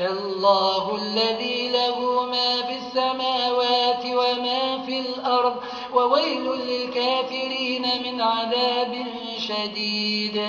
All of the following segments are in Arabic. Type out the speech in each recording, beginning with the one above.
الله الذي له ما في السماوات وما في الأرض وويل للكافرين من عذاب شديد.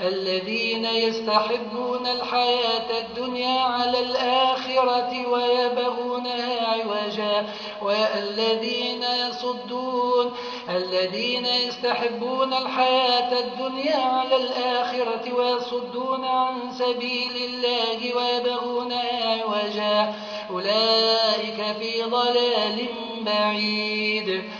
الذين يستحبون الحياة الدنيا على الآخرة ويبغونها عوجا. والذين يصدون الذين يستحبون الحياة الدنيا على الآخرة ويصدون عن سبيل الله ويبغونها عوجا. أولئك في ضلال بعيد.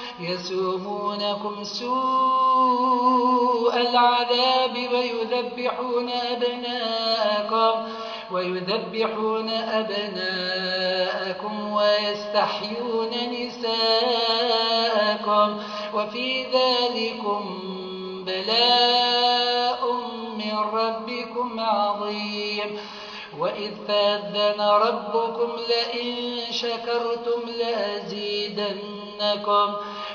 يسومونكم سوء العذاب ويذبحون أبناءكم ويذبحون أبناءكم ويستحيون نساءكم وفي ذلكم بلاء من ربكم عظيم وإذ فاذن ربكم لئن شكرتم لأزيدنكم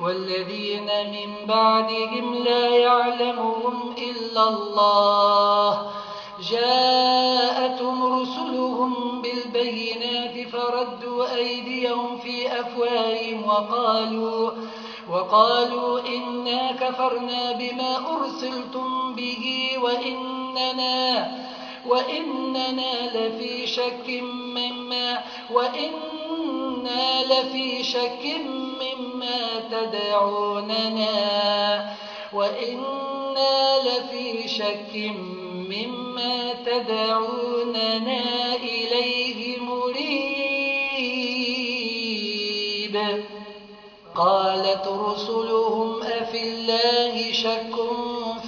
والذين من بعدهم لا يعلمهم إلا الله. جاءتهم رسلهم بالبينات فردوا أيديهم في أفواههم وقالوا وقالوا إنا كفرنا بما أرسلتم به وإننا, وإننا لفي شك مما وإنا لفي شك مما تدعوننا. وإنا لفي شك مما تدعوننا إليه مريب. قالت رسلهم أفي الله شك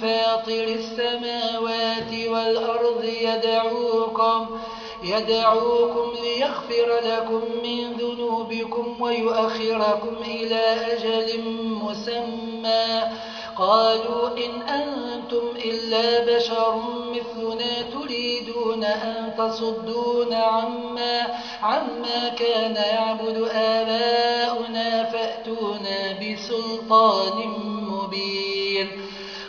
فاطر السماوات والأرض يدعوكم يدعوكم ليغفر لكم من ذنوبكم ويؤخركم إلى أجل مسمى. قالوا إن أنتم إلا بشر مثلنا تريدون أن تصدون عما, عما كان يعبد آباؤنا فأتونا بسلطان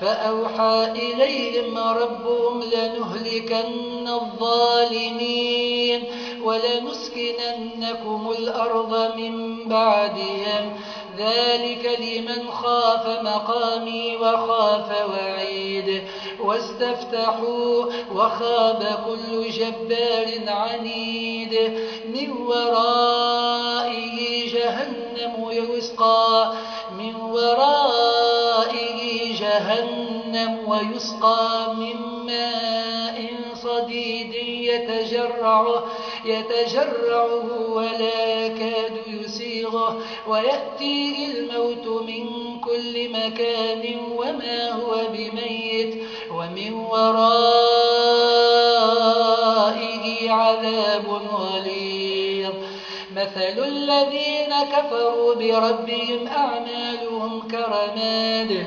فأوحى إليهم ربهم لنهلكن الظالمين ولنسكننكم الأرض من بعدهم. ذلك لمن خاف مقامي وخاف وعيد. واستفتحوا وخاب كل جبار عنيد. من ورائه جهنم يسقى. من ورائه جهنم ويسقى من ماء صديد يتجرعه, يتجرعه ولا يكاد يسيغه. ويأتيه الموت من كل مكان وما هو بميت ومن ورائه عذاب غليظ. مثل الذين كفروا بربهم أعمالهم كرماد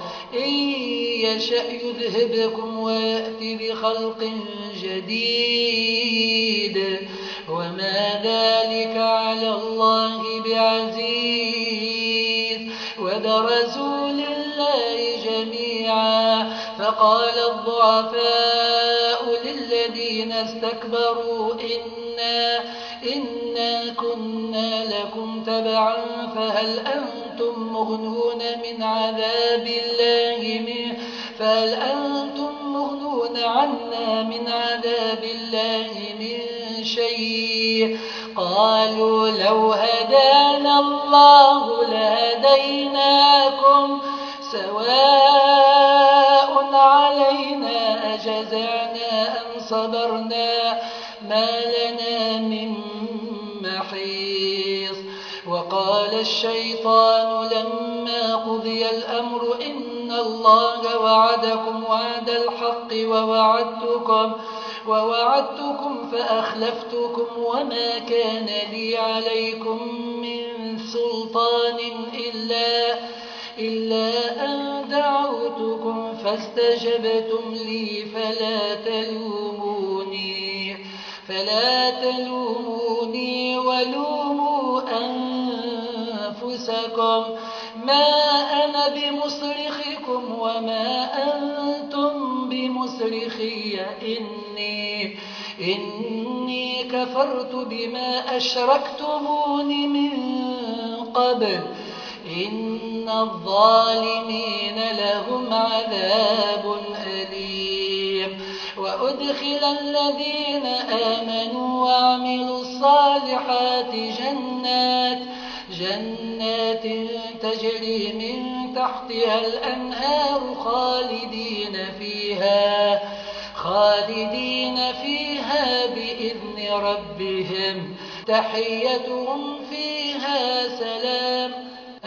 إن يشأ يذهبكم ويأتي بخلق جديد. وما ذلك على الله بعزيز. ودرسوا لله جميعا. فقال الضعفاء للذين استكبروا إنا, إنا كنا لكم تبعا فهل أنتم مغنون من عذاب الله من فهل أنتم مغنون عنا من عذاب الله من شيء؟ قالوا لو هدانا الله لهديناكم سواء أجزعنا أم صبرنا ما لنا من محيص. وقال الشيطان لما قضي الأمر إن الله وعدكم وعد الحق ووعدتكم ووعدتكم فأخلفتكم وما كان لي عليكم من سلطان إلا, إلا أن دعوتكم فاستجبتم لي فلا تلوموني, فلا تلوموني ولوموا أنفسكم. ما أنا بمصرخكم وما أنتم بمصرخي. إني, إني كفرت بما أشركتمون من قبل. إن الظالمين لهم عذاب أليم وأدخل الذين آمنوا وعملوا الصالحات جنات جنات تجري من تحتها الأنهار خالدين فيها خالدين فيها بإذن ربهم تحيتهم فيها سلام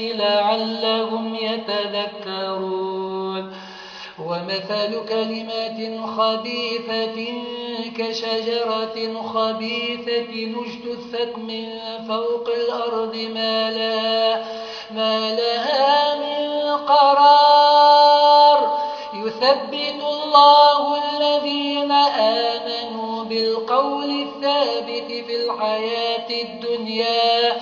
لعلهم يتذكرون. ومثل كلمات خبيثة كشجرة خبيثة اجتثت من فوق الأرض ما لها, ما لها من قرار. يثبت الله الذين آمنوا بالقول الثابت في الحياة الدنيا.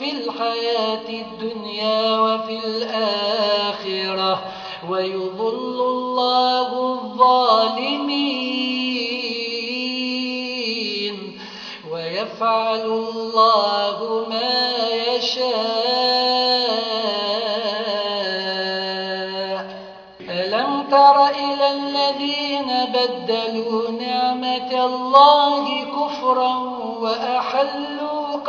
في الحياة الدنيا وفي الآخرة ويضل الله الظالمين ويفعل الله ما يشاء. ألم تر إلى الذين بدلوا نعمة الله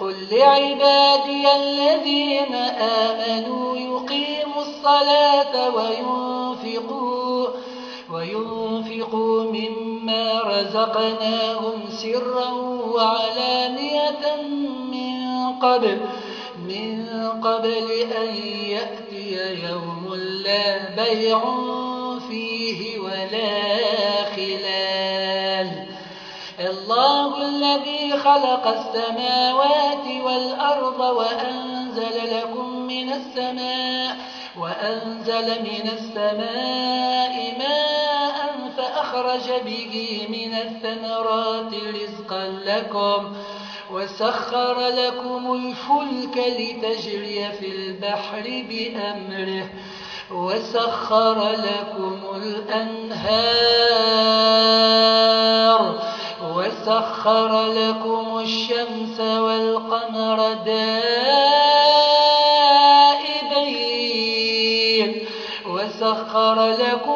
قل لعبادي الذين آمنوا يقيموا الصلاة وينفقوا, وينفقوا مما رزقناهم سرا وعلانية من قبل من قبل أن يأتي يوم لا بيع فيه ولا خلال الله الذي خلق السماوات والأرض وأنزل لكم من السماء وأنزل من السماء ماء فأخرج به من الثمرات رزقا لكم وسخر لكم الفلك لتجري في البحر بأمره وسخر لكم الأنهار وسخر لكم الشمس والقمر دائبين وسخر لكم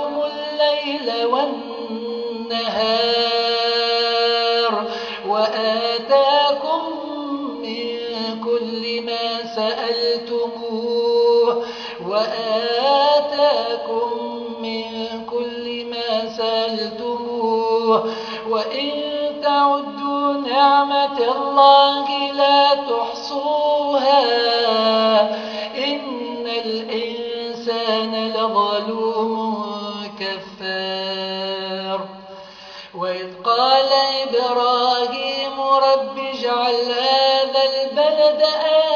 نعمة الله لا تحصوها. إن الإنسان لظلوم كفار. وإذ قال إبراهيم رب اجعل هذا البلد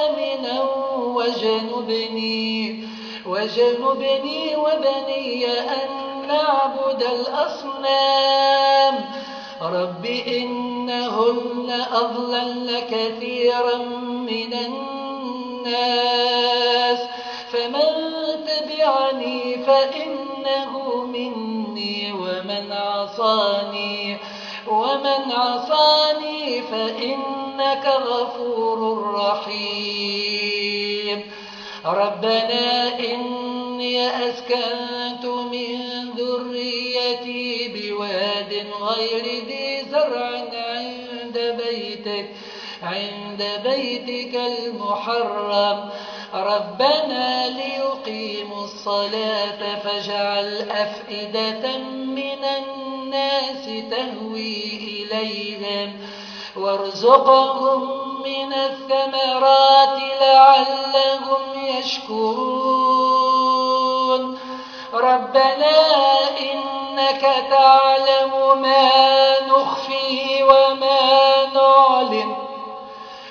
آمنا وجنبني, وجنبني وبني أن نعبد الأصنام. رب إنهن أضلل كثيرا من الناس فمن تبعني فإنه مني ومن عصاني ومن عصاني فإنك غفور رحيم. ربنا إني أسكنت من ذريتي بواد غير ذي عند بيتك المحرم. ربنا ليقيموا الصلاة فاجعل أفئدة من الناس تهوي إليهم. وارزقهم من الثمرات لعلهم يشكرون. ربنا إنك تعلم ما نخفي وما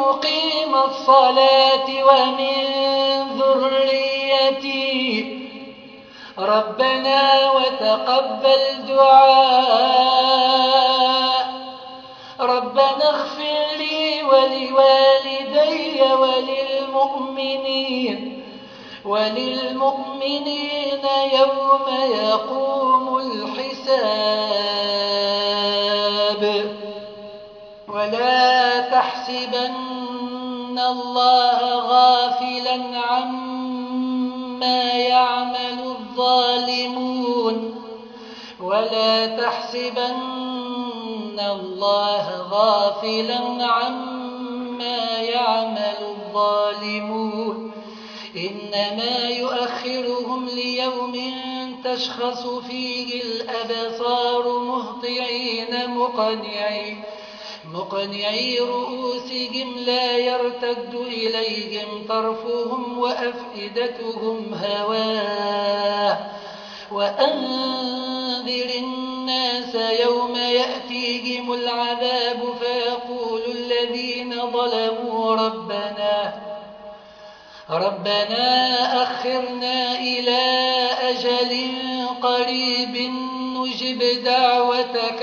مقيم الصلاة ومن ذريتي. ربنا وتقبل دعاء. ربنا اغفر لي ولوالدي وللمؤمنين. وللمؤمنين يوم يقوم الحساب. ولا تحسبن الله غافلا عما يعمل الظالمون ولا تحسبن الله غافلا عما يعمل الظالمون إنما يؤخرهم ليوم تشخص فيه الأبصار مهطعين مقنعين مقنعي رؤوسهم لا يرتد إليهم طرفهم وأفئدتهم هواء وأنذر الناس يوم يأتيهم العذاب فيقول الذين ظلموا ربنا ربنا أخرنا إلى أجل قريب نجب دعوتك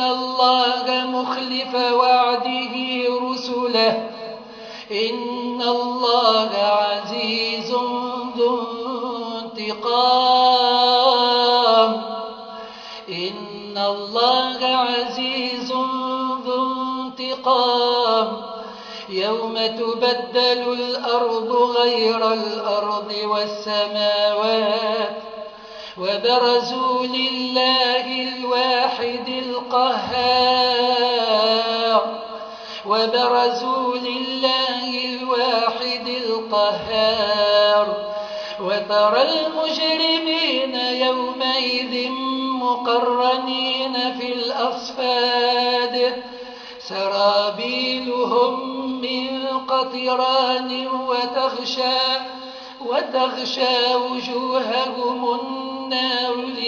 الله مخلف وعده رسله إن الله عزيز ذو انتقام إن الله عزيز ذو انتقام يوم تبدل الأرض غير الأرض والسماوات وبرزوا لله الواحد القهار. وبرزوا لله الواحد القهار. وترى المجرمين يومئذ مقرنين في الأصفاد. سرابيلهم من قطران وتغشى, وتغشى وجوههم النار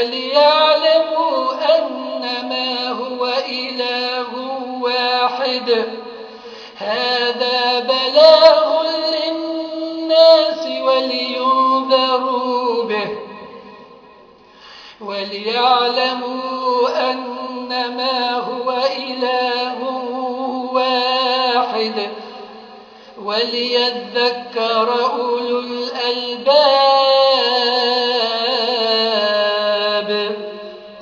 وليعلموا أنما هو إله واحد. هذا بلاغ للناس ولينذروا به. وليعلموا أنما هو إله واحد. وليذكر